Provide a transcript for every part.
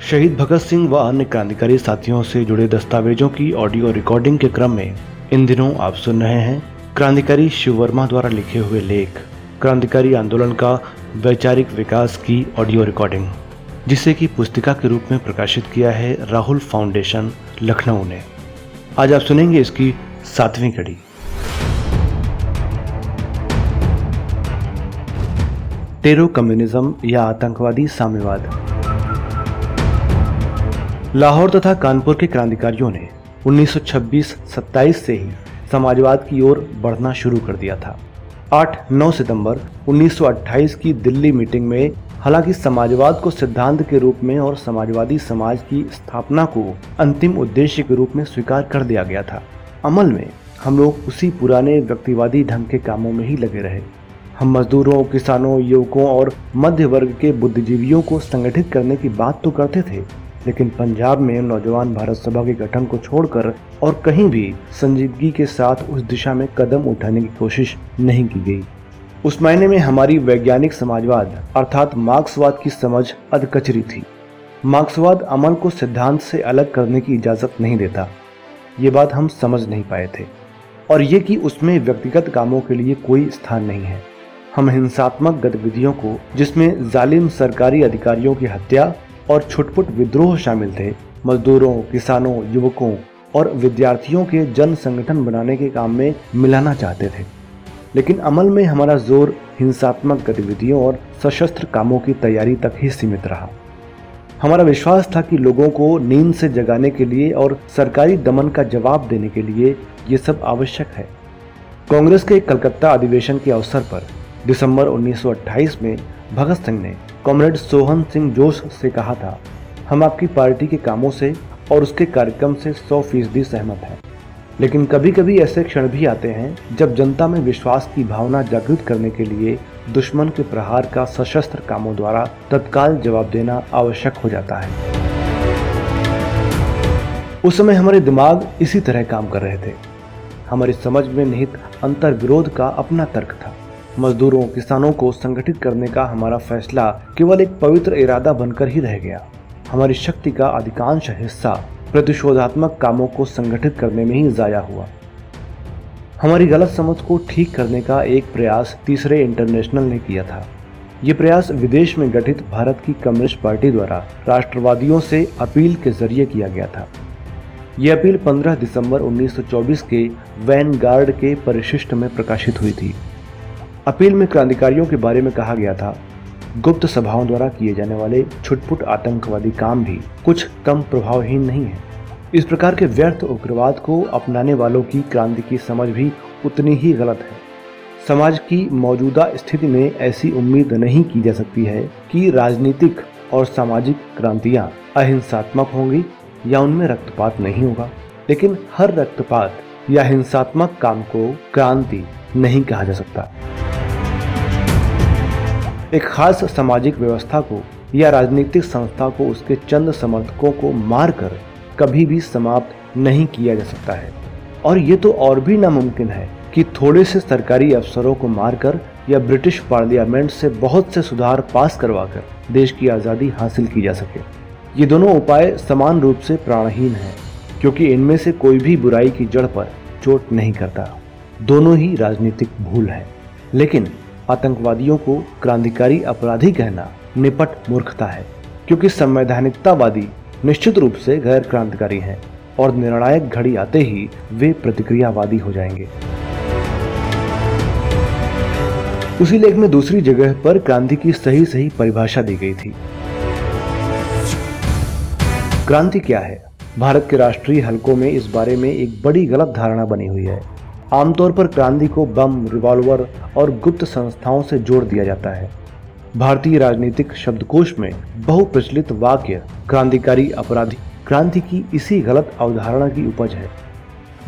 शहीद भगत सिंह व अन्य क्रांतिकारी साथियों से जुड़े दस्तावेजों की ऑडियो रिकॉर्डिंग के क्रम में इन दिनों आप सुन रहे हैं क्रांतिकारी शिव वर्मा द्वारा लिखे हुए लेख, क्रांतिकारी आंदोलन का वैचारिक विकास की ऑडियो रिकॉर्डिंग, जिसे की पुस्तिका के रूप में प्रकाशित किया है राहुल फाउंडेशन, लखनऊ ने। आज आप सुनेंगे इसकी सातवीं कड़ी। टेरो कम्युनिज्म या आतंकवादी साम्यवाद। लाहौर तथा कानपुर के क्रांतिकारियों ने 1926-27 से ही समाजवाद की ओर बढ़ना शुरू कर दिया था। 8-9 सितंबर 1928 की दिल्ली मीटिंग में हालाँकि समाजवाद को सिद्धांत के रूप में और समाजवादी समाज की स्थापना को अंतिम उद्देश्य के रूप में स्वीकार कर दिया गया था। अमल में हम लोग उसी पुराने व्यक्तिवादी ढंग के कामों में ही लगे रहे। हम मजदूरों, किसानों, युवकों और मध्य वर्ग के बुद्धिजीवियों को संगठित करने की बात तो करते थे लेकिन पंजाब में नौजवान भारत सभा के गठन को छोड़कर और कहीं भी संजीदगी के साथ उस दिशा में कदम उठाने की कोशिश नहीं की गई। उस मायने में हमारी वैज्ञानिक समाजवाद, अर्थात मार्क्सवाद की समझ अधकचरी थी। मार्क्सवाद अमल को सिद्धांत से अलग करने की इजाज़त नहीं देता। ये बात हम समझ नहीं पाए थे। और ये कि उसमें व्यक्तिगत कामों के लिए कोई स्थान नहीं है। हम हिंसात्मक गतिविधियों को, जिसमें जालिम सरकारी अधिकारियों की हत्या और छुटपुट विद्रोह शामिल थे। मजदूरों, किसानों, युवकों और विद्यार्थियों के जन संगठन बनाने के काम में मिलाना चाहते थे। लेकिन अमल में हमारा ज़ोर हिंसात्मक गतिविधियों और सशस्त्र कामों की तैयारी तक ही सीमित रहा। हमारा विश्वास था कि लोगों को नींद से जगाने के लिए और सरकारी दमन का जवाब देने के लिए ये सब आवश्यक है। कांग्रेस के कलकत्ता अधिवेशन के अवसर पर दिसंबर 1928 में भगत सिंह ने कॉमरेड सोहन सिंह जोश से कहा था, हम आपकी पार्टी के कामों से और उसके कार्यक्रम से 100 फ़ीसदी सहमत हैं। लेकिन कभी कभी ऐसे क्षण भी आते हैं, जब जनता में विश्वास की भावना जागृत करने के लिए दुश्मन के प्रहार का सशस्त्र कामों द्वारा तत्काल जवाब देना आवश्यक हो जाता है। उस समय हमारे दिमाग इसी तरह काम कर रहे थे। हमारी समझ में निहित अंतर विरोध का अपना तर्क था। मजदूरों, किसानों को संगठित करने का हमारा फैसला केवल एक पवित्र इरादा बनकर ही रह गया। हमारी शक्ति का अधिकांश हिस्सा प्रतिशोधात्मक कामों को संगठित करने में ही जाया हुआ। हमारी गलत समझ को ठीक करने का एक प्रयास तीसरे इंटरनेशनल ने किया था। ये प्रयास विदेश में गठित भारत की कम्युनिस्ट पार्टी द्वारा राष्ट्रवादियों से अपील के ज़रिए किया गया था। ये अपील 15 दिसंबर 1924 के वैन गार्ड के परिशिष्ट में प्रकाशित हुई थी। अपील में क्रांतिकारियों के बारे में कहा गया था। गुप्त सभाओं द्वारा किए जाने वाले छुटपुट आतंकवादी काम भी कुछ कम प्रभावहीन नहीं है। इस प्रकार के व्यर्थ उग्रवाद को अपनाने वालों की क्रांति की समझ भी उतनी ही गलत है। समाज की मौजूदा स्थिति में ऐसी उम्मीद नहीं की जा सकती है कि राजनीतिक और सामाजिक क्रांतियाँ अहिंसात्मक होंगी या उनमें रक्तपात नहीं होगा। लेकिन हर रक्तपात या हिंसात्मक काम को क्रांति नहीं कहा जा सकता। एक खास सामाजिक व्यवस्था को या राजनीतिक संस्था को उसके चंद समर्थकों को मारकर कभी भी समाप्त नहीं किया जा सकता है। और ये तो और भी नामुमकिन है कि थोड़े से सरकारी अफसरों को मारकर या ब्रिटिश पार्लियामेंट से बहुत से सुधार पास करवाकर देश की आज़ादी हासिल की जा सके। ये दोनों उपाय समान रूप से प्राणहीन हैं, क्योंकि इनमें से कोई भी बुराई की जड़ पर चोट नहीं करता। दोनों ही राजनीतिक भूल है। लेकिन आतंकवादियों को क्रांतिकारी अपराधी कहना निपट मूर्खता है, क्योंकि संवैधानिकतावादी निश्चित रूप से गैर क्रांतिकारी हैं और निर्णायक घड़ी आते ही वे प्रतिक्रियावादी हो जाएँगे। उसी लेख में दूसरी जगह पर क्रांति की सही सही परिभाषा दी गई थी। क्रांति क्या है? भारत के राष्ट्रीय हलकों में इस बारे में एक बड़ी गलत धारणा बनी हुई है। आमतौर पर क्रांति को बम रिवॉल्वर और गुप्त संस्थाओं से जोड़ दिया जाता है। भारतीय राजनीतिक शब्दकोश में बहुप्रचलित वाक्य, क्रांतिकारी अपराधी, क्रांति की इसी गलत अवधारणा की उपज है।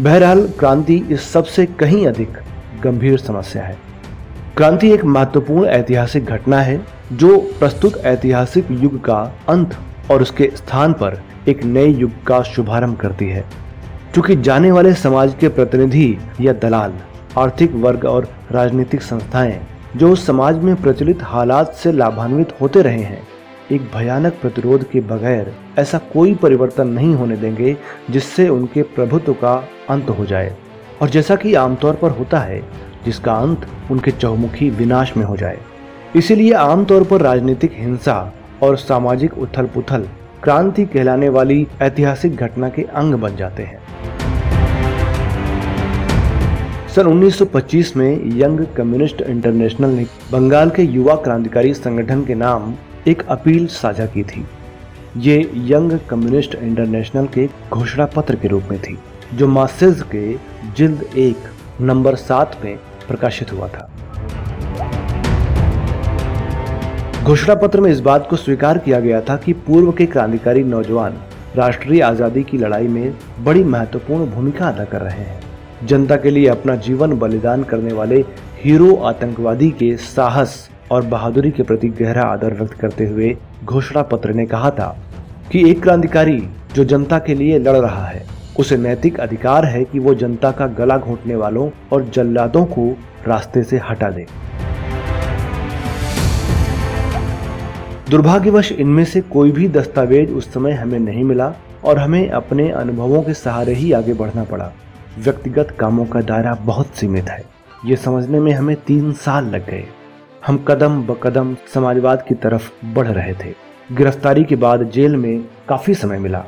बहरहाल, क्रांति इस सबसे कहीं अधिक गंभीर समस्या है। क्रांति एक महत्वपूर्ण ऐतिहासिक घटना है, जो प्रस्तुत ऐतिहासिक युग का अंत और उसके स्थान पर एक नए युग का शुभारंभ करती है। क्योंकि जाने वाले समाज के प्रतिनिधि या दलाल, आर्थिक वर्ग और राजनीतिक संस्थाएँ, जो उस समाज में प्रचलित हालात से लाभान्वित होते रहे हैं, एक भयानक प्रतिरोध के बगैर ऐसा कोई परिवर्तन नहीं होने देंगे जिससे उनके प्रभुत्व का अंत हो जाए। और जैसा कि आमतौर पर होता है, जिसका अंत उनके चौमुखी विनाश में हो जाए। इसीलिए आमतौर पर राजनीतिक हिंसा और सामाजिक उथल पुथल क्रांति कहलाने वाली ऐतिहासिक घटना के अंग बन जाते हैं। सन 1925 में यंग कम्युनिस्ट इंटरनेशनल ने बंगाल के युवा क्रांतिकारी संगठन के नाम एक अपील साझा की थी। ये यंग कम्युनिस्ट इंटरनेशनल के घोषणा पत्र के रूप में थी, जो मासेज के जिल्द एक, नंबर सात में प्रकाशित हुआ था। घोषणा पत्र में इस बात को स्वीकार किया गया था कि पूर्व के क्रांतिकारी नौजवान राष्ट्रीय आज़ादी की लड़ाई में बड़ी महत्वपूर्ण भूमिका अदा कर रहे हैं। जनता के लिए अपना जीवन बलिदान करने वाले हीरो आतंकवादी के साहस और बहादुरी के प्रति गहरा आदर व्यक्त करते हुए घोषणा पत्र ने कहा था कि एक क्रांतिकारी जो जनता के लिए लड़ रहा है, उसे नैतिक अधिकार है कि वो जनता का गला घोटने वालों और जल्लादों को रास्ते से हटा दे। दुर्भाग्यवश इनमें से कोई भी दस्तावेज़ उस समय हमें नहीं मिला और हमें अपने अनुभवों के सहारे ही आगे बढ़ना पड़ा। व्यक्तिगत कामों का दायरा बहुत सीमित है। ये समझने में हमें तीन साल लग गए। हम कदम ब कदम समाजवाद की तरफ़ बढ़ रहे थे। गिरफ्तारी के बाद जेल में काफ़ी समय मिला।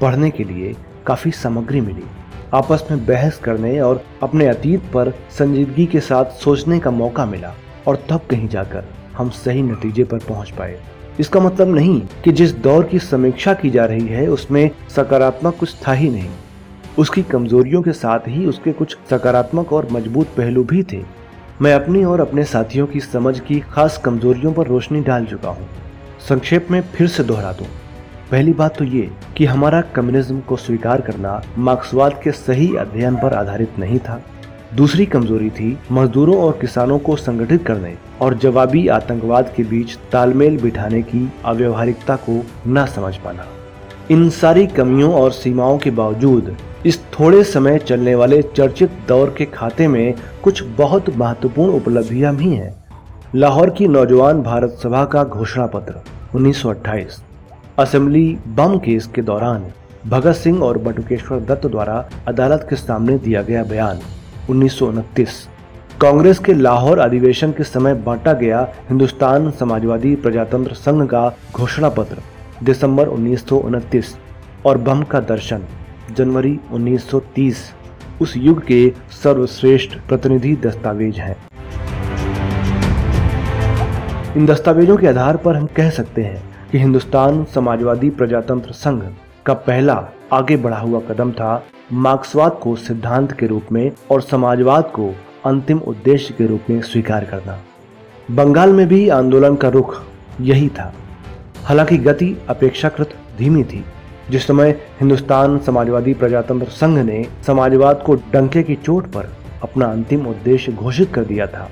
पढ़ने के लिए काफ़ी सामग्री मिली। आपस में बहस करने और अपने अतीत पर संजीदगी के साथ सोचने का मौका मिला और तब कहीं जाकर हम सही नतीजे पर पहुँच पाए। इसका मतलब नहीं कि जिस दौर की समीक्षा की जा रही है, उसमें सकारात्मक कुछ था ही नहीं। उसकी कमजोरियों के साथ ही उसके कुछ सकारात्मक और मज़बूत पहलू भी थे। मैं अपनी और अपने साथियों की समझ की खास कमजोरियों पर रोशनी डाल चुका हूँ। संक्षेप में फिर से दोहरा दूँ। पहली बात तो ये कि हमारा कम्युनिज्म को स्वीकार करना मार्क्सवाद के सही अध्ययन पर आधारित नहीं था। दूसरी कमज़ोरी थी मजदूरों और किसानों को संगठित करने और जवाबी आतंकवाद के बीच तालमेल बिठाने की अव्यवहारिकता को न समझ पाना। इन सारी कमियों और सीमाओं के बावजूद इस थोड़े समय चलने वाले चर्चित दौर के खाते में कुछ बहुत महत्वपूर्ण उपलब्धियाँ भी हैं। लाहौर की नौजवान भारत सभा का घोषणा पत्र 1928 असेंबली बम केस के दौरान भगत सिंह और बटुकेश्वर दत्त द्वारा अदालत के सामने दिया गया बयान, उन्नीस सौ उनतीस। कांग्रेस के लाहौर अधिवेशन के समय बांटा गया हिंदुस्तान समाजवादी प्रजातंत्र संघ का घोषणा पत्र दिसंबर उन्नीस सौ उनतीस, और बम का दर्शन। जनवरी 1930 उस युग के सर्वश्रेष्ठ प्रतिनिधि दस्तावेज़ हैं। इन दस्तावेजों के आधार पर हम कह सकते हैं कि हिंदुस्तान समाजवादी प्रजातंत्र संघ का पहला आगे बढ़ा हुआ कदम था मार्क्सवाद को सिद्धांत के रूप में और समाजवाद को अंतिम उद्देश्य के रूप में स्वीकार करना। बंगाल में भी आंदोलन का रुख यही था। हालाँकि गति अपेक्षाकृत धीमी थी। जिस समय हिंदुस्तान समाजवादी प्रजातंत्र संघ ने समाजवाद को डंके की चोट पर अपना अंतिम उद्देश्य घोषित कर दिया था,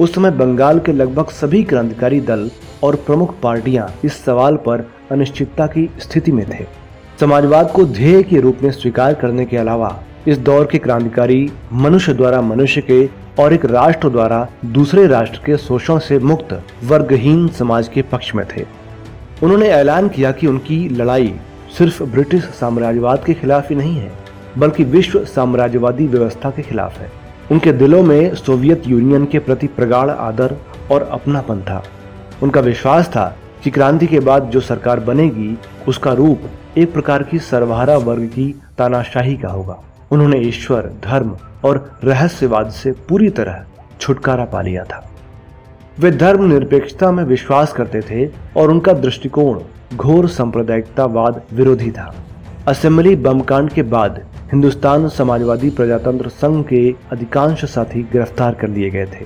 उस समय बंगाल के लगभग सभी क्रांतिकारी दल और प्रमुख पार्टियाँ इस सवाल पर अनिश्चितता की स्थिति में थे। समाजवाद को ध्येय के रूप में स्वीकार करने के अलावा इस दौर के क्रांतिकारी मनुष्य द्वारा मनुष्य के और एक राष्ट्र द्वारा दूसरे राष्ट्र के शोषण से मुक्त, वर्गहीन समाज के पक्ष में थे। उन्होंने ऐलान किया कि उनकी लड़ाई सिर्फ़ ब्रिटिश साम्राज्यवाद के खिलाफ ही नहीं है, बल्कि विश्व साम्राज्यवादी व्यवस्था के खिलाफ है। उनके दिलों में सोवियत यूनियन के प्रति प्रगाढ़ आदर और अपनापन था। उनका विश्वास था कि क्रांति के बाद जो सरकार बनेगी, उसका रूप एक प्रकार की सर्वहारा वर्ग की तानाशाही का होगा। उन्होंने ईश्वर, धर्म और रहस्यवाद से पूरी तरह छुटकारा पा लिया था। वे धर्म निरपेक्षता में विश्वास करते थे और उनका दृष्टिकोण घोर सांप्रदायिकतावाद विरोधी था। असेंबली बम कांड के बाद हिंदुस्तान समाजवादी प्रजातंत्र संघ के अधिकांश साथी गिरफ़्तार कर लिए गए थे।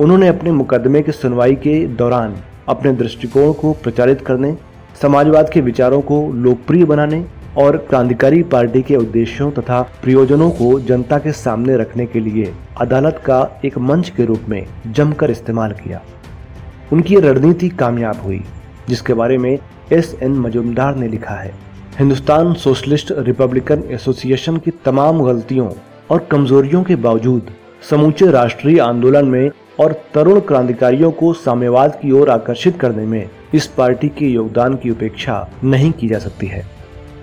उन्होंने अपने मुकदमे की सुनवाई के दौरान अपने दृष्टिकोण को प्रचारित करने, समाजवाद के विचारों को लोकप्रिय बनाने और क्रांतिकारी पार्टी के उद्देश्यों तथा प्रयोजनों को जनता के सामने रखने के लिए अदालत का एक मंच के रूप में जमकर इस्तेमाल किया। उनकी रणनीति कामयाब हुई, जिसके बारे में एस एन मजुमदार ने लिखा है, हिंदुस्तान सोशलिस्ट रिपब्लिकन एसोसिएशन की तमाम गलतियों और कमजोरियों के बावजूद समूचे राष्ट्रीय आंदोलन में और तरुण क्रांतिकारियों को साम्यवाद की ओर आकर्षित करने में इस पार्टी के योगदान की उपेक्षा नहीं की जा सकती है।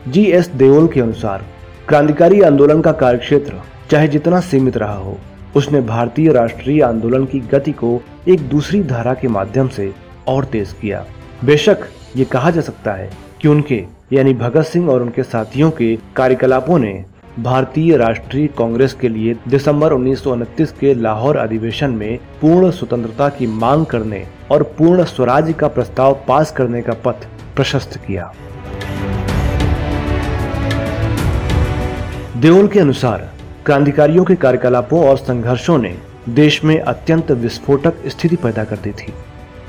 जी एस देओल के अनुसार, क्रांतिकारी आंदोलन का कार्यक्षेत्र चाहे जितना सीमित रहा हो, उसने भारतीय राष्ट्रीय आंदोलन की गति को एक दूसरी धारा के माध्यम से और तेज किया। बेशक ये कहा जा सकता है कि उनके, यानी भगत सिंह और उनके साथियों के कार्यकलापों ने भारतीय राष्ट्रीय कांग्रेस के लिए दिसंबर उन्नीस सौ उनतीस के लाहौर अधिवेशन में पूर्ण स्वतंत्रता की मांग करने और पूर्ण स्वराज का प्रस्ताव पास करने का पथ प्रशस्त किया। देओल के अनुसार, क्रांतिकारियों के कार्यकलापों और संघर्षों ने देश में अत्यंत विस्फोटक स्थिति पैदा कर दी थी।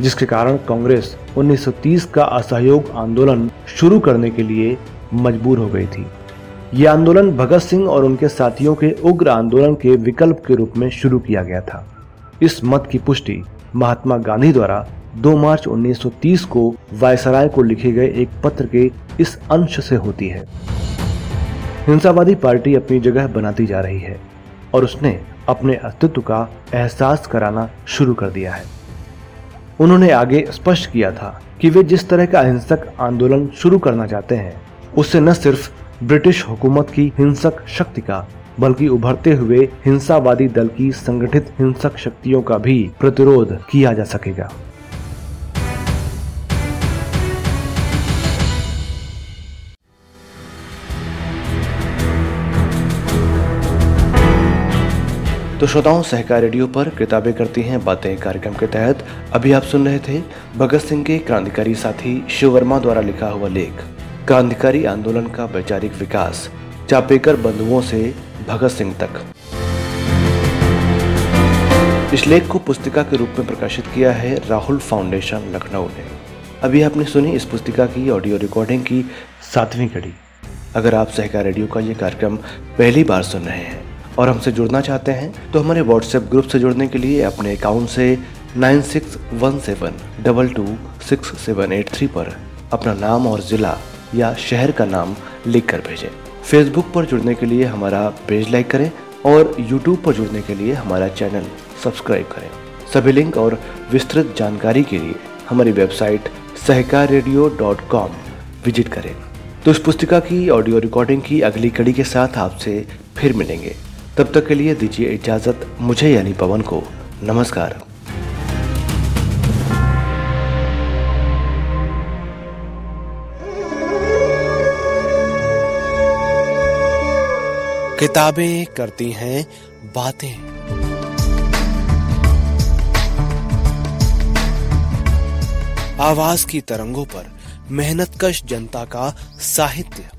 जिसके कारण कांग्रेस 1930 का असहयोग आंदोलन शुरू करने के लिए मजबूर हो गई थी। यह आंदोलन भगत सिंह और उनके साथियों के उग्र आंदोलन के विकल्प के रूप में शुरू किया गया था। इस मत की पुष्टि महात्मा गांधी द्वारा 2 मार्च 1930 को वायसराय को लिखे गए एक पत्र के इस अंश से होती है। हिंसावादी पार्टी अपनी जगह बनाती जा रही है और उसने अपने अस्तित्व का एहसास कराना शुरू कर दिया है। उन्होंने आगे स्पष्ट किया था कि वे जिस तरह का अहिंसक आंदोलन शुरू करना चाहते हैं, उससे न सिर्फ़ ब्रिटिश हुकूमत की हिंसक शक्ति का, बल्कि उभरते हुए हिंसावादी दल की संगठित हिंसक शक्तियों का भी प्रतिरोध किया जा सकेगा। तो श्रोताओं, सहकार रेडियो पर किताबें करती हैं बातें कार्यक्रम के तहत। अभी आप सुन रहे थे भगत सिंह के क्रांतिकारी साथी शिव वर्मा द्वारा लिखा हुआ लेख, क्रांतिकारी आंदोलन का वैचारिक विकास, चापेकर बंधुओं से भगत सिंह तक। इस लेख को पुस्तिका के रूप में प्रकाशित किया है राहुल फाउंडेशन, लखनऊ ने। अभी आपने सुनी इस पुस्तिका की ऑडियो रिकॉर्डिंग की सातवीं कड़ी। अगर आप सहकार रेडियो का ये कार्यक्रम पहली बार सुन रहे हैं और हमसे जुड़ना चाहते हैं तो हमारे व्हाट्सएप ग्रुप से जुड़ने के लिए अपने अकाउंट से nine six one seven double two six seven eight three पर अपना नाम और ज़िला या शहर का नाम लिख कर भेजें फेसबुक पर जुड़ने के लिए हमारा पेज लाइक करें और यूट्यूब पर जुड़ने के लिए हमारा चैनल सब्सक्राइब करें सभी लिंक और विस्तृत जानकारी के लिए हमारी website Sahakar radio dot com visit करें तो इस पुस्तिका की ऑडियो रिकॉर्डिंग की अगली कड़ी के साथ आपसे फिर मिलेंगे तब तक के लिए दीजिए इजाज़त मुझे यानी पवन को। नमस्कार। किताबें करती हैं, बातें। आवाज़ की तरंगों पर मेहनतकश जनता का साहित्य।